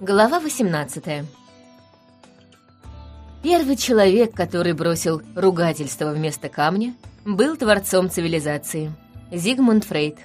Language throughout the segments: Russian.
Глава 18 Первый человек, который бросил ругательство вместо камня, был творцом цивилизации — Зигмунд Фрейд.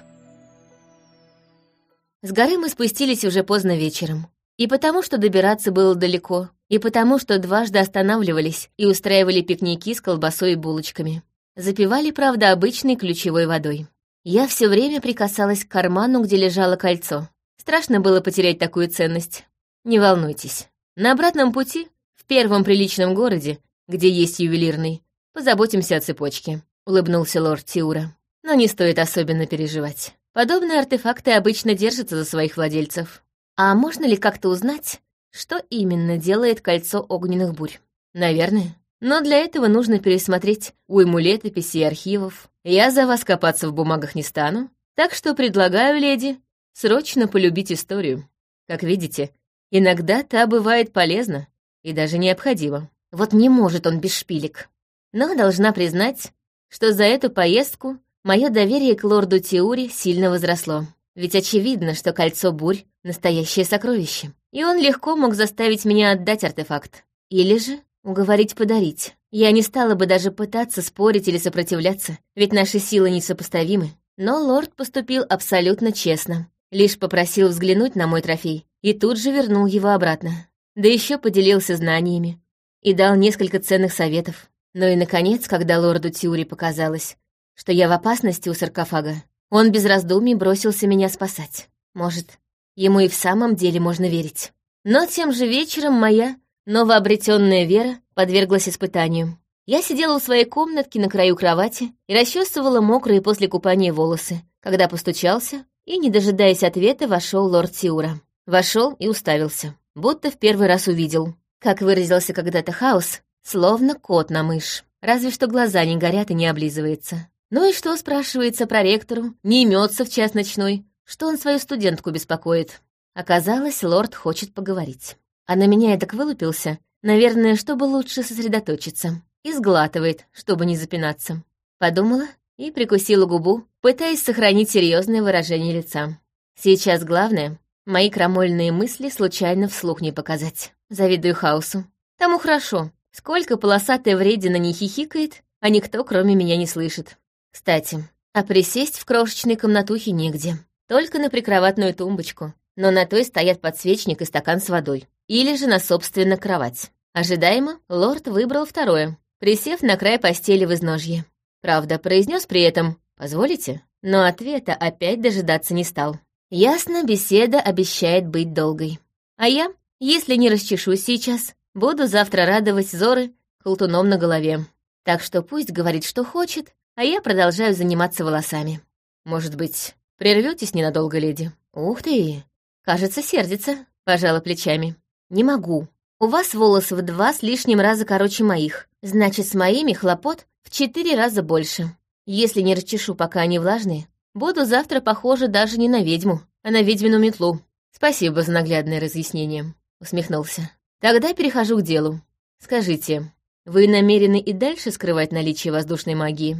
С горы мы спустились уже поздно вечером. И потому, что добираться было далеко, и потому, что дважды останавливались и устраивали пикники с колбасой и булочками. Запивали, правда, обычной ключевой водой. Я все время прикасалась к карману, где лежало кольцо. Страшно было потерять такую ценность. Не волнуйтесь. На обратном пути, в первом приличном городе, где есть ювелирный, позаботимся о цепочке», — улыбнулся лорд Тиура. «Но не стоит особенно переживать. Подобные артефакты обычно держатся за своих владельцев. А можно ли как-то узнать, что именно делает кольцо огненных бурь? Наверное. Но для этого нужно пересмотреть уйму летописей и архивов. Я за вас копаться в бумагах не стану, так что предлагаю, леди, срочно полюбить историю. Как видите, Иногда та бывает полезна и даже необходима. Вот не может он без шпилек. Но должна признать, что за эту поездку мое доверие к лорду Тиури сильно возросло. Ведь очевидно, что кольцо бурь — настоящее сокровище. И он легко мог заставить меня отдать артефакт. Или же уговорить подарить. Я не стала бы даже пытаться спорить или сопротивляться, ведь наши силы несопоставимы. Но лорд поступил абсолютно честно. Лишь попросил взглянуть на мой трофей и тут же вернул его обратно. Да еще поделился знаниями и дал несколько ценных советов. Ну и, наконец, когда лорду Тиури показалось, что я в опасности у саркофага, он без раздумий бросился меня спасать. Может, ему и в самом деле можно верить. Но тем же вечером моя новообретенная вера подверглась испытанию. Я сидела у своей комнатки на краю кровати и расчесывала мокрые после купания волосы, когда постучался, и, не дожидаясь ответа, вошел лорд Тиура. Вошел и уставился, будто в первый раз увидел. Как выразился когда-то хаос, словно кот на мышь. Разве что глаза не горят и не облизывается. Ну и что, спрашивается про ректору, не имется в час ночной, что он свою студентку беспокоит. Оказалось, лорд хочет поговорить. А на меня я так вылупился, наверное, чтобы лучше сосредоточиться. И сглатывает, чтобы не запинаться. Подумала и прикусила губу, пытаясь сохранить серьезное выражение лица. Сейчас главное Мои крамольные мысли случайно вслух не показать. Завидую хаосу. Тому хорошо. Сколько полосатая вредина не хихикает, а никто, кроме меня, не слышит. Кстати, а присесть в крошечной комнатухе негде. Только на прикроватную тумбочку. Но на той стоят подсвечник и стакан с водой. Или же на, собственно, кровать. Ожидаемо, лорд выбрал второе, присев на край постели в изножье. Правда, произнес при этом «позволите?», но ответа опять дожидаться не стал. Ясно, беседа обещает быть долгой. А я, если не расчешусь сейчас, буду завтра радовать Зоры колтуном на голове. Так что пусть говорит, что хочет, а я продолжаю заниматься волосами. Может быть, прерветесь ненадолго, леди? Ух ты! Кажется, сердится, пожала плечами. Не могу. У вас волосы в два с лишним раза короче моих. Значит, с моими хлопот в четыре раза больше. Если не расчешу, пока они влажные, Буду завтра похожа даже не на ведьму, а на ведьмину метлу. Спасибо за наглядное разъяснение, усмехнулся. Тогда перехожу к делу. Скажите, вы намерены и дальше скрывать наличие воздушной магии?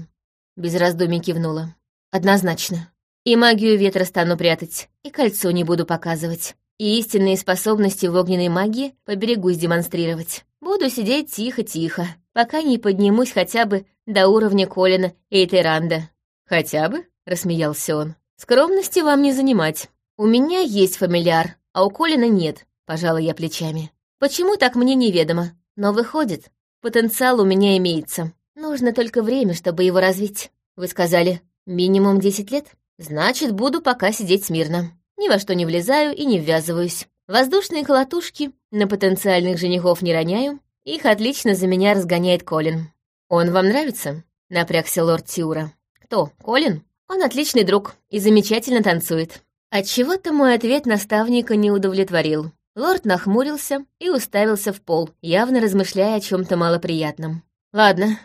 Без раздумий кивнула. Однозначно. И магию ветра стану прятать, и кольцо не буду показывать. И истинные способности в огненной магии поберегусь демонстрировать. Буду сидеть тихо-тихо, пока не поднимусь хотя бы до уровня Колина и Эйтеранда. Хотя бы? — рассмеялся он. «Скромности вам не занимать. У меня есть фамильяр, а у Колина нет», — пожала я плечами. «Почему так мне неведомо? Но выходит, потенциал у меня имеется. Нужно только время, чтобы его развить. Вы сказали, минимум десять лет? Значит, буду пока сидеть смирно. Ни во что не влезаю и не ввязываюсь. Воздушные колотушки на потенциальных женихов не роняю. Их отлично за меня разгоняет Колин. «Он вам нравится?» — напрягся лорд Тиура. «Кто, Колин?» Он отличный друг и замечательно танцует. Отчего-то мой ответ наставника не удовлетворил. Лорд нахмурился и уставился в пол, явно размышляя о чем-то малоприятном. «Ладно,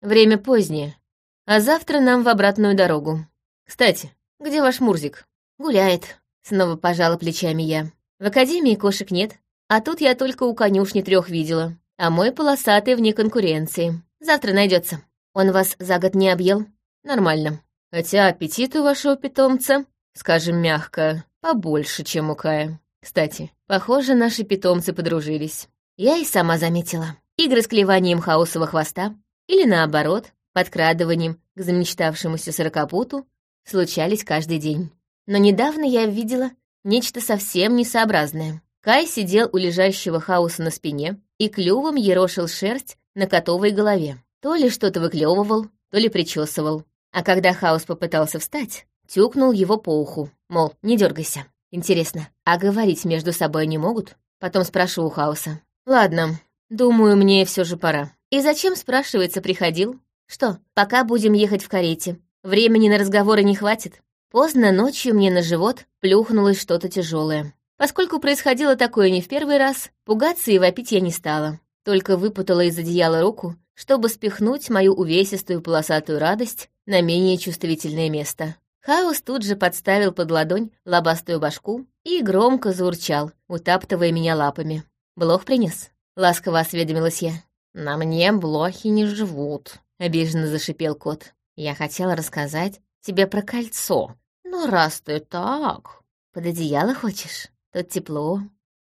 время позднее, а завтра нам в обратную дорогу. Кстати, где ваш Мурзик?» «Гуляет», — снова пожала плечами я. «В академии кошек нет, а тут я только у конюшни трех видела, а мой полосатый вне конкуренции. Завтра найдется. Он вас за год не объел? Нормально. Хотя аппетит у вашего питомца, скажем мягко, побольше, чем у Кая. Кстати, похоже, наши питомцы подружились. Я и сама заметила. Игры с клеванием хаосового хвоста или, наоборот, подкрадыванием к замечтавшемуся сорокопуту случались каждый день. Но недавно я видела нечто совсем несообразное. Кай сидел у лежащего хаоса на спине и клювом ерошил шерсть на котовой голове. То ли что-то выклевывал, то ли причесывал. А когда хаос попытался встать, тюкнул его по уху, мол, не дергайся. Интересно, а говорить между собой не могут? Потом спрошу у хаоса. Ладно, думаю, мне все же пора. И зачем, спрашивается, приходил? Что, пока будем ехать в карете? Времени на разговоры не хватит. Поздно ночью мне на живот плюхнулось что-то тяжелое. Поскольку происходило такое не в первый раз, пугаться и вопить я не стала. Только выпутала из одеяла руку, чтобы спихнуть мою увесистую полосатую радость на менее чувствительное место. Хаос тут же подставил под ладонь лобастую башку и громко заурчал, утаптывая меня лапами. «Блох принес?» — ласково осведомилась я. «На мне блохи не живут», — обиженно зашипел кот. «Я хотела рассказать тебе про кольцо, но раз ты так...» «Под одеяло хочешь? Тут тепло».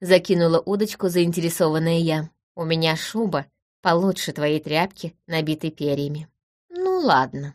Закинула удочку заинтересованная я. «У меня шуба получше твоей тряпки, набитой перьями». «Ну ладно,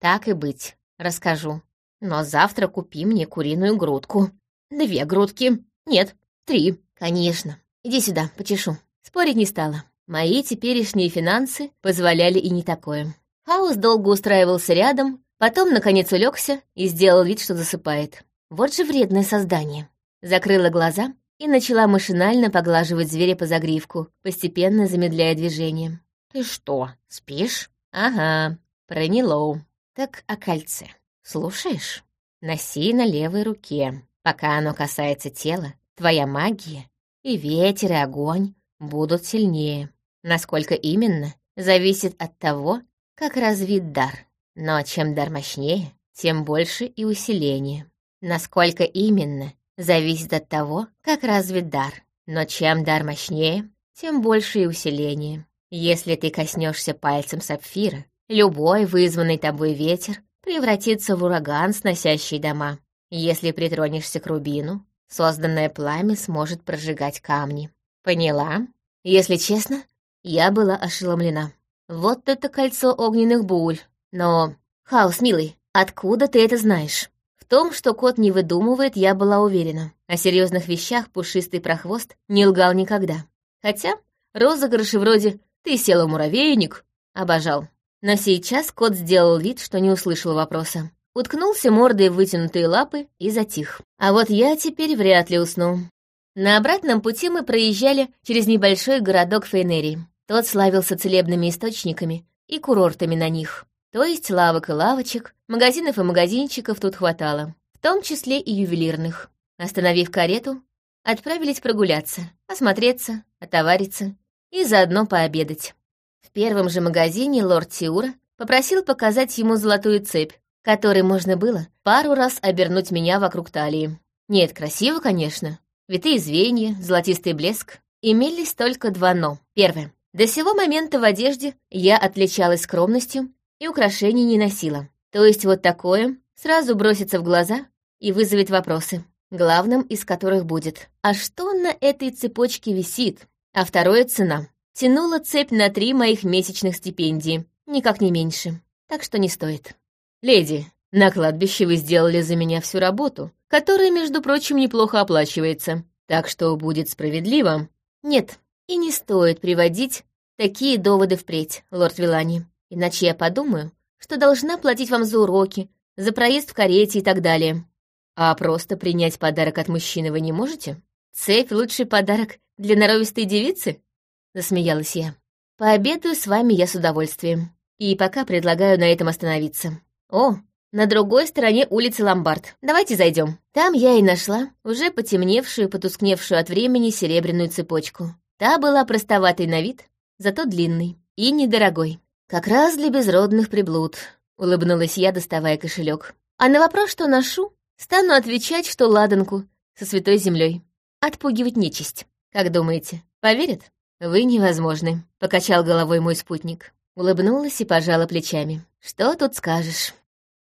так и быть, расскажу. Но завтра купи мне куриную грудку. Две грудки. Нет, три. Конечно. Иди сюда, почешу». Спорить не стала. Мои теперешние финансы позволяли и не такое. Хаус долго устраивался рядом, потом, наконец, улегся и сделал вид, что засыпает. Вот же вредное создание. Закрыла глаза и начала машинально поглаживать зверя по загривку, постепенно замедляя движение. «Ты что, спишь?» «Ага, проняло. Так о кольце. Слушаешь? Носи на левой руке. Пока оно касается тела, твоя магия и ветер, и огонь будут сильнее. Насколько именно, зависит от того, как развит дар. Но чем дар мощнее, тем больше и усиление. Насколько именно, зависит от того, как развит дар. Но чем дар мощнее, тем больше и усиление. Если ты коснешься пальцем сапфира, любой вызванный тобой ветер превратится в ураган, сносящий дома. Если притронешься к рубину, созданное пламя сможет прожигать камни. Поняла? Если честно, я была ошеломлена. Вот это кольцо огненных буль. Но, Хаус, милый, откуда ты это знаешь? В том, что кот не выдумывает, я была уверена. О серьезных вещах пушистый прохвост не лгал никогда. Хотя розыгрыши вроде «ты села в муравейник» обожал. Но сейчас кот сделал вид, что не услышал вопроса. Уткнулся мордой в вытянутые лапы и затих. А вот я теперь вряд ли усну. На обратном пути мы проезжали через небольшой городок Фейнерии. Тот славился целебными источниками и курортами на них. То есть лавок и лавочек, магазинов и магазинчиков тут хватало, в том числе и ювелирных. Остановив карету, отправились прогуляться, осмотреться, отовариться и заодно пообедать. Первом же магазине лорд Тиура попросил показать ему золотую цепь, которой можно было пару раз обернуть меня вокруг талии. Нет, красиво, конечно. Витые звенья, золотистый блеск. Имелись только два «но». Первое. До сего момента в одежде я отличалась скромностью и украшений не носила. То есть вот такое сразу бросится в глаза и вызовет вопросы, главным из которых будет «А что на этой цепочке висит?» А второе — цена. Тянула цепь на три моих месячных стипендии, никак не меньше. Так что не стоит. «Леди, на кладбище вы сделали за меня всю работу, которая, между прочим, неплохо оплачивается. Так что будет справедливо». «Нет, и не стоит приводить такие доводы впредь, лорд Вилани. Иначе я подумаю, что должна платить вам за уроки, за проезд в карете и так далее. А просто принять подарок от мужчины вы не можете? Цепь — лучший подарок для норовистой девицы?» Засмеялась я. «Пообедаю с вами я с удовольствием. И пока предлагаю на этом остановиться. О, на другой стороне улицы Ломбард. Давайте зайдем. Там я и нашла уже потемневшую, потускневшую от времени серебряную цепочку. Та была простоватой на вид, зато длинной и недорогой. Как раз для безродных приблуд, улыбнулась я, доставая кошелек. А на вопрос, что ношу, стану отвечать, что ладанку со святой землей. Отпугивать нечисть. Как думаете, поверят? Вы невозможны, покачал головой мой спутник. Улыбнулась и пожала плечами. Что тут скажешь?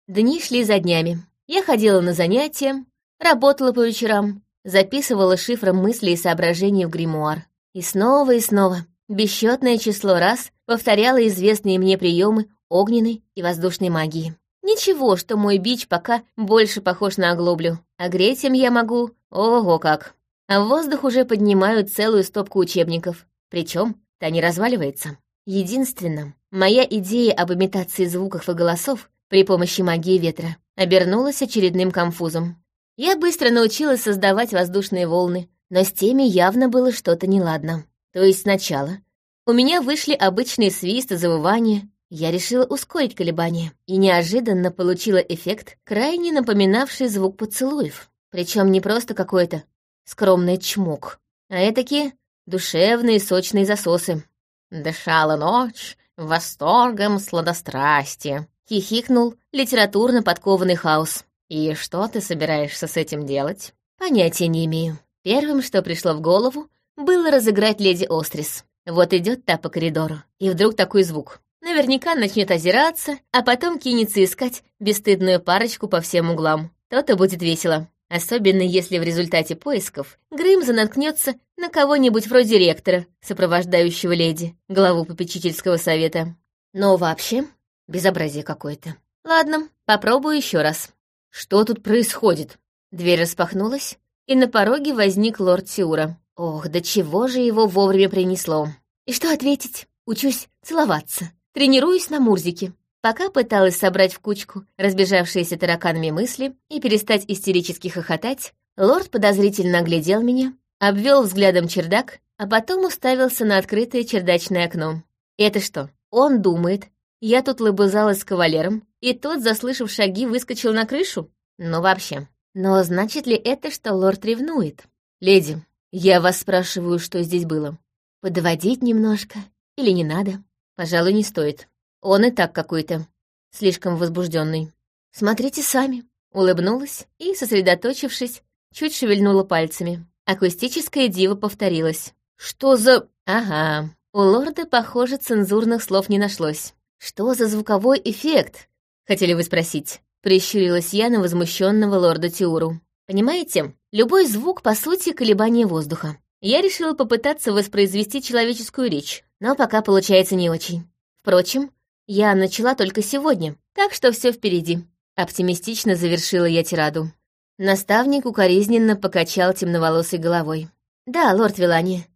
Дни шли за днями. Я ходила на занятия, работала по вечерам, записывала шифром мысли и соображения в гримуар. И снова и снова, бесчетное число раз, повторяла известные мне приемы огненной и воздушной магии. Ничего, что мой бич пока больше похож на оглоблю, а греть им я могу, ого как. А в воздух уже поднимают целую стопку учебников, причем та не разваливается. Единственным, моя идея об имитации звуков и голосов при помощи магии ветра обернулась очередным конфузом. Я быстро научилась создавать воздушные волны, но с теми явно было что-то неладно. То есть сначала у меня вышли обычные свисты, завывания, я решила ускорить колебания и неожиданно получила эффект, крайне напоминавший звук поцелуев. Причем не просто какой-то скромный чмок, а этакие душевные сочные засосы. «Дышала ночь восторгом сладострастия», — хихикнул литературно подкованный хаос. «И что ты собираешься с этим делать?» «Понятия не имею. Первым, что пришло в голову, было разыграть леди Острис. Вот идет та по коридору, и вдруг такой звук. Наверняка начнет озираться, а потом кинется искать бесстыдную парочку по всем углам. То-то будет весело. Особенно если в результате поисков Грымза наткнется на кого-нибудь вроде ректора, сопровождающего леди, главу попечительского совета. Но вообще, безобразие какое-то. Ладно, попробую еще раз. Что тут происходит? Дверь распахнулась, и на пороге возник лорд Сиура. Ох, да чего же его вовремя принесло. И что ответить? Учусь целоваться. Тренируюсь на Мурзике. Пока пыталась собрать в кучку разбежавшиеся тараканами мысли и перестать истерически хохотать, лорд подозрительно оглядел меня, обвел взглядом чердак, а потом уставился на открытое чердачное окно. Это что, он думает, я тут лобызалась с кавалером, и тот, заслышав шаги, выскочил на крышу? Ну, вообще. Но значит ли это, что лорд ревнует? Леди, я вас спрашиваю, что здесь было. Подводить немножко или не надо? Пожалуй, не стоит. Он и так какой-то. Слишком возбужденный. Смотрите сами. Улыбнулась и, сосредоточившись, чуть шевельнула пальцами. Акустическое диво повторилось. «Что за...» «Ага». У лорда, похоже, цензурных слов не нашлось. «Что за звуковой эффект?» Хотели вы спросить. Прищурилась я на возмущенного лорда Тиуру. Понимаете, любой звук, по сути, колебание воздуха. Я решила попытаться воспроизвести человеческую речь, но пока получается не очень. Впрочем, я начала только сегодня, так что все впереди. Оптимистично завершила я тираду. Наставник укоризненно покачал темноволосой головой. «Да, лорд Вилани.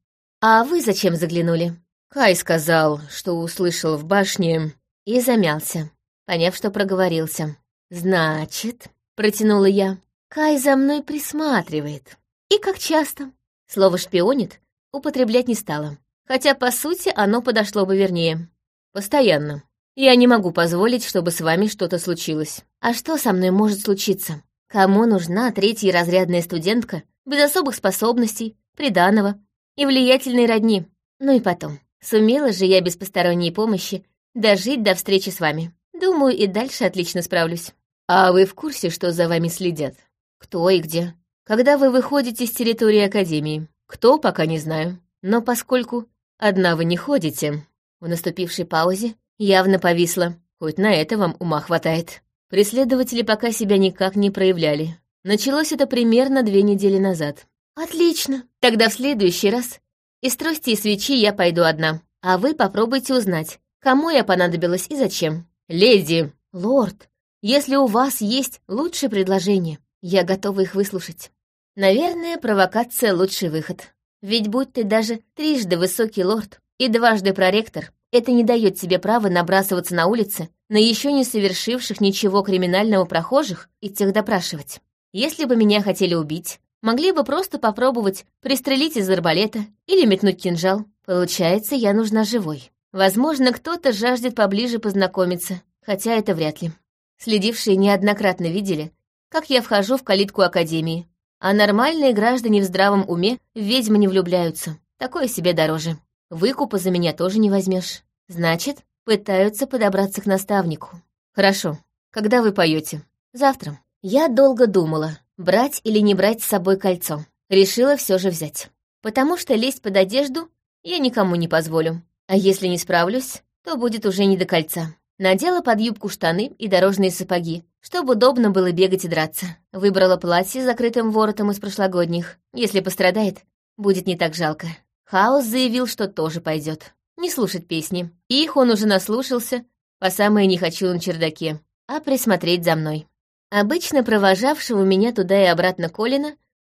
А вы зачем заглянули?» Кай сказал, что услышал в башне, и замялся, поняв, что проговорился. «Значит», — протянула я, — «Кай за мной присматривает. И как часто?» Слово «шпионит» употреблять не стала хотя, по сути, оно подошло бы вернее. Постоянно. Я не могу позволить, чтобы с вами что-то случилось. А что со мной может случиться? Кому нужна третья разрядная студентка без особых способностей, приданого и влиятельной родни? Ну и потом, сумела же я без посторонней помощи дожить до встречи с вами. Думаю, и дальше отлично справлюсь. А вы в курсе, что за вами следят? Кто и где? Когда вы выходите с территории Академии? Кто, пока не знаю. Но поскольку Одна вы не ходите. В наступившей паузе явно повисла. Хоть на это вам ума хватает. Преследователи пока себя никак не проявляли. Началось это примерно две недели назад. Отлично. Тогда в следующий раз из трости и свечи я пойду одна. А вы попробуйте узнать, кому я понадобилась и зачем. Леди! Лорд, если у вас есть лучшие предложения, я готова их выслушать. Наверное, провокация — лучший выход. Ведь будь ты даже трижды высокий лорд и дважды проректор, это не дает тебе права набрасываться на улице на еще не совершивших ничего криминального прохожих и тех допрашивать. Если бы меня хотели убить, могли бы просто попробовать пристрелить из арбалета или метнуть кинжал. Получается, я нужна живой. Возможно, кто-то жаждет поближе познакомиться, хотя это вряд ли. Следившие неоднократно видели, как я вхожу в калитку Академии, а нормальные граждане в здравом уме в ведьмы не влюбляются. Такое себе дороже. Выкупа за меня тоже не возьмешь. Значит, пытаются подобраться к наставнику. Хорошо. Когда вы поете? Завтра. Я долго думала, брать или не брать с собой кольцо. Решила все же взять. Потому что лезть под одежду я никому не позволю. А если не справлюсь, то будет уже не до кольца. Надела под юбку штаны и дорожные сапоги, чтобы удобно было бегать и драться. Выбрала платье с закрытым воротом из прошлогодних. Если пострадает, будет не так жалко. Хаос заявил, что тоже пойдет. Не слушать песни. Их он уже наслушался, по самое не хочу на чердаке, а присмотреть за мной. Обычно провожавшего меня туда и обратно Колина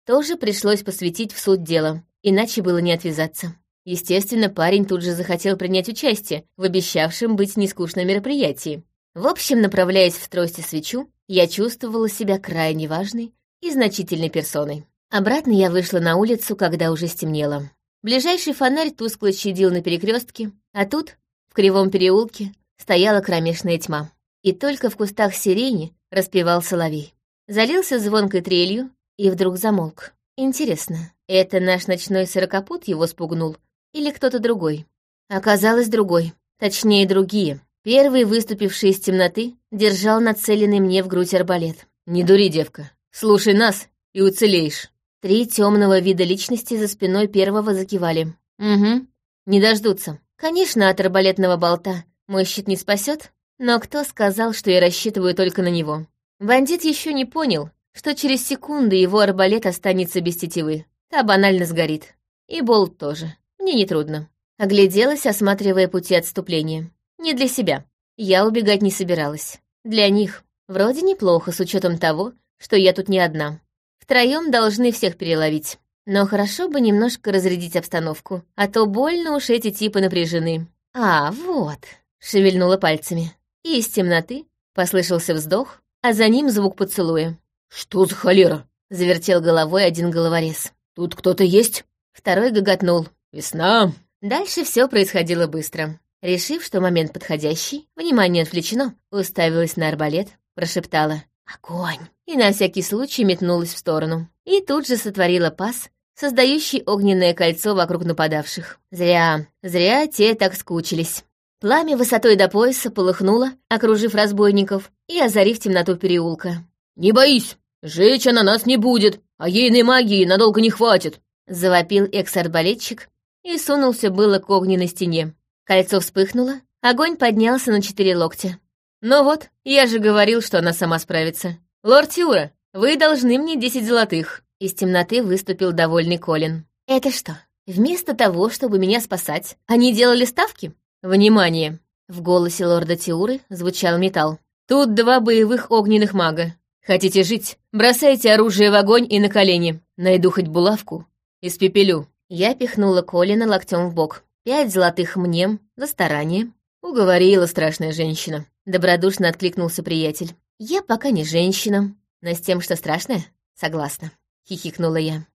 тоже пришлось посвятить в суд дела, иначе было не отвязаться. Естественно, парень тут же захотел принять участие в обещавшем быть нескучном мероприятии. В общем, направляясь в трости свечу, я чувствовала себя крайне важной и значительной персоной. Обратно я вышла на улицу, когда уже стемнело. Ближайший фонарь тускло чадил на перекрестке, а тут, в кривом переулке, стояла кромешная тьма. И только в кустах сирени распевал соловей. Залился звонкой трелью и вдруг замолк. Интересно, это наш ночной сорокопут его спугнул или кто-то другой? Оказалось, другой. Точнее, другие. Первый, выступивший из темноты, держал нацеленный мне в грудь арбалет. «Не дури, девка. Слушай нас, и уцелеешь». Три темного вида личности за спиной первого закивали. «Угу. Не дождутся. Конечно, от арбалетного болта мой щит не спасет, но кто сказал, что я рассчитываю только на него? Бандит еще не понял, что через секунду его арбалет останется без тетивы. Та банально сгорит. И болт тоже. Мне нетрудно. Огляделась, осматривая пути отступления. Не для себя. Я убегать не собиралась. Для них. Вроде неплохо, с учетом того, что я тут не одна. Втроем должны всех переловить. Но хорошо бы немножко разрядить обстановку, а то больно уж эти типы напряжены. А, вот, шевельнула пальцами. И из темноты послышался вздох, а за ним звук поцелуя. «Что за холера?» — завертел головой один головорез. «Тут кто-то есть?» Второй гоготнул. «Весна!» Дальше все происходило быстро. Решив, что момент подходящий, внимание отвлечено, уставилась на арбалет, прошептала. «Огонь!» И на всякий случай метнулась в сторону. И тут же сотворила пас, создающий огненное кольцо вокруг нападавших. Зря, зря те так скучились. Пламя высотой до пояса полыхнуло, окружив разбойников и озарив темноту переулка. «Не боись, жечь она нас не будет, а ейной магии надолго не хватит», — завопил экс-арбалетчик и сунулся было к огненной стене. Кольцо вспыхнуло, огонь поднялся на четыре локтя. «Ну вот, я же говорил, что она сама справится. Лорд Тюра, вы должны мне десять золотых». Из темноты выступил довольный Колин. «Это что, вместо того, чтобы меня спасать, они делали ставки?» «Внимание!» В голосе лорда Тиуры звучал металл. «Тут два боевых огненных мага. Хотите жить? Бросайте оружие в огонь и на колени. Найду хоть булавку. Испепелю». Я пихнула Колина локтем в бок. Пять золотых мне за старание. Уговорила страшная женщина. Добродушно откликнулся приятель. «Я пока не женщина, но с тем, что страшное, согласна», — хихикнула я.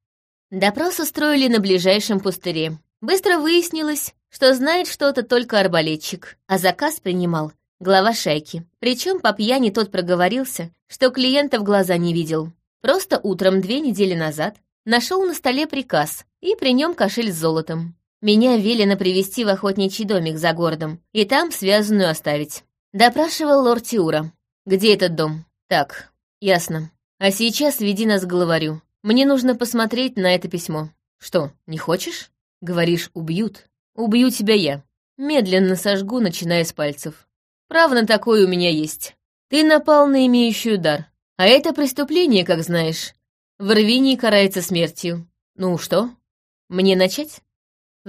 Допрос устроили на ближайшем пустыре. Быстро выяснилось, что знает что-то только арбалетчик, а заказ принимал глава шайки. Причем по пьяни тот проговорился, что клиента в глаза не видел. Просто утром две недели назад нашел на столе приказ, и при нем кошель с золотом. Меня велено привести в охотничий домик за городом и там связанную оставить. Допрашивал лорд Тиура. «Где этот дом?» «Так, ясно. А сейчас веди нас к главарю. Мне нужно посмотреть на это письмо». «Что, не хочешь?» «Говоришь, убьют. Убью тебя я. Медленно сожгу, начиная с пальцев. Право на такое у меня есть. Ты напал на имеющую дар. А это преступление, как знаешь. В Рвинии карается смертью. Ну что, мне начать?»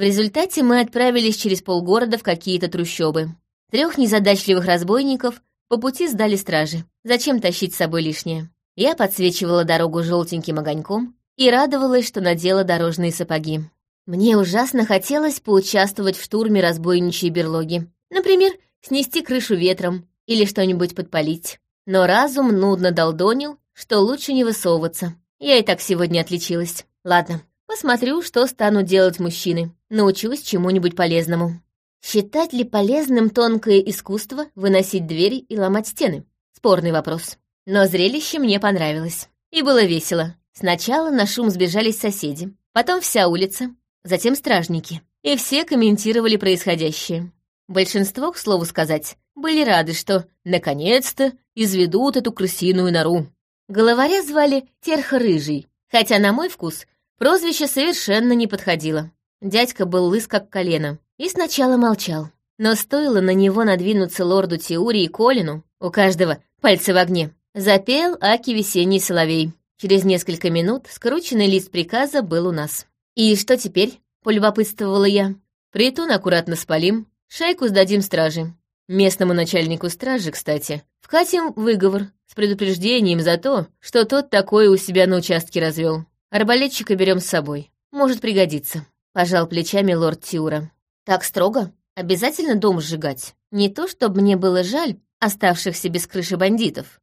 В результате мы отправились через полгорода в какие-то трущобы. Трех незадачливых разбойников по пути сдали стражи. Зачем тащить с собой лишнее? Я подсвечивала дорогу желтеньким огоньком и радовалась, что надела дорожные сапоги. Мне ужасно хотелось поучаствовать в штурме разбойничьей берлоги. Например, снести крышу ветром или что-нибудь подпалить. Но разум нудно долдонил, что лучше не высовываться. Я и так сегодня отличилась. Ладно, посмотрю, что станут делать мужчины. Научусь чему-нибудь полезному. Считать ли полезным тонкое искусство выносить двери и ломать стены? Спорный вопрос. Но зрелище мне понравилось. И было весело. Сначала на шум сбежались соседи, потом вся улица, затем стражники. И все комментировали происходящее. Большинство, к слову сказать, были рады, что, наконец-то, изведут эту крысиную нору. Головаря звали Терха Рыжий, хотя, на мой вкус, прозвище совершенно не подходило. Дядька был лыс как колено, и сначала молчал. Но стоило на него надвинуться лорду Теури и Колину, у каждого пальцы в огне, запел Аки весенний соловей. Через несколько минут скрученный лист приказа был у нас. «И что теперь?» — полюбопытствовала я. «Притон аккуратно спалим, шайку сдадим стражи. Местному начальнику стражи, кстати, вкатим выговор с предупреждением за то, что тот такое у себя на участке развел. Арбалетчика берем с собой. Может пригодиться», — пожал плечами лорд Тиура. «Так строго? Обязательно дом сжигать? Не то, чтобы мне было жаль оставшихся без крыши бандитов,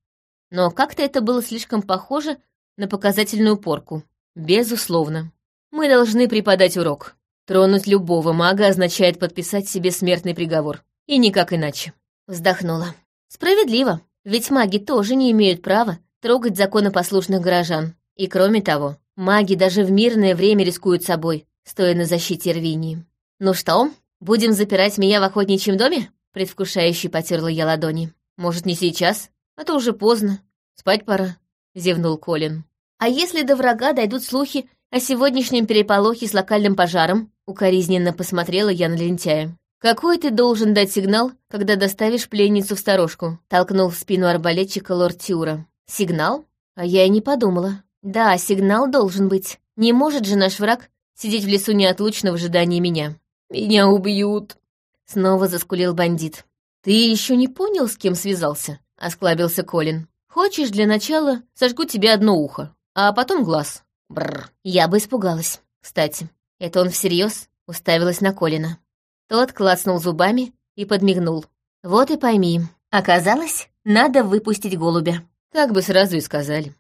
но как-то это было слишком похоже на показательную порку. Безусловно. Мы должны преподать урок. Тронуть любого мага означает подписать себе смертный приговор. И никак иначе. Вздохнула. Справедливо, ведь маги тоже не имеют права трогать законопослушных горожан. И кроме того, маги даже в мирное время рискуют собой, стоя на защите Рвинии. «Ну что, будем запирать меня в охотничьем доме?» Предвкушающе потерла я ладони. «Может, не сейчас? А то уже поздно. Спать пора», — зевнул Колин. «А если до врага дойдут слухи о сегодняшнем переполохе с локальным пожаром?» Укоризненно посмотрела я на лентяя. «Какой ты должен дать сигнал, когда доставишь пленницу в сторожку?» Толкнул в спину арбалетчика лорд Тиура. «Сигнал? А я и не подумала. Да, сигнал должен быть. Не может же наш враг сидеть в лесу неотлучно в ожидании меня». «Меня убьют!» Снова заскулил бандит. «Ты еще не понял, с кем связался?» — осклабился Колин. «Хочешь, для начала сожгу тебе одно ухо, а потом глаз. Бррр. Я бы испугалась. Кстати, это он всерьез уставилась на Колина. Тот клацнул зубами и подмигнул. Вот и пойми. Оказалось, надо выпустить голубя. Так бы сразу и сказали.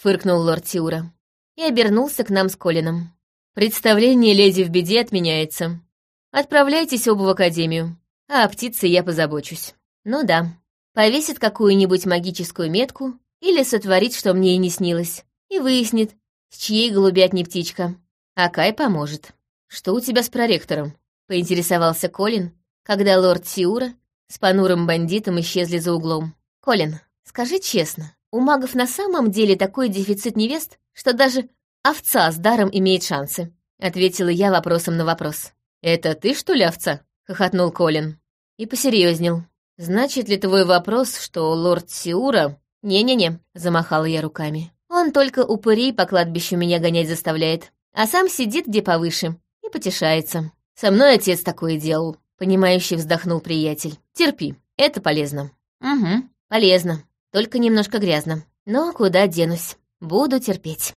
Фыркнул лорд Тиура и обернулся к нам с Колином. Представление леди в беде отменяется. Отправляйтесь оба в академию, а о птице я позабочусь. Ну да, повесит какую-нибудь магическую метку или сотворит, что мне и не снилось, и выяснит, с чьей голубятни птичка. А Кай поможет. Что у тебя с проректором? Поинтересовался Колин, когда лорд Сиура с понурым бандитом исчезли за углом. Колин, скажи честно, у магов на самом деле такой дефицит невест, что даже овца с даром имеет шансы? Ответила я вопросом на вопрос. «Это ты, что ли, овца?» — хохотнул Колин. И посерьезнел. «Значит ли твой вопрос, что лорд Сиура...» «Не-не-не», — замахала я руками. Он только упырей по кладбищу меня гонять заставляет, а сам сидит где повыше и потешается. Со мной отец такое делал, понимающий вздохнул приятель. Терпи, это полезно. Угу, полезно, только немножко грязно. Но куда денусь, буду терпеть.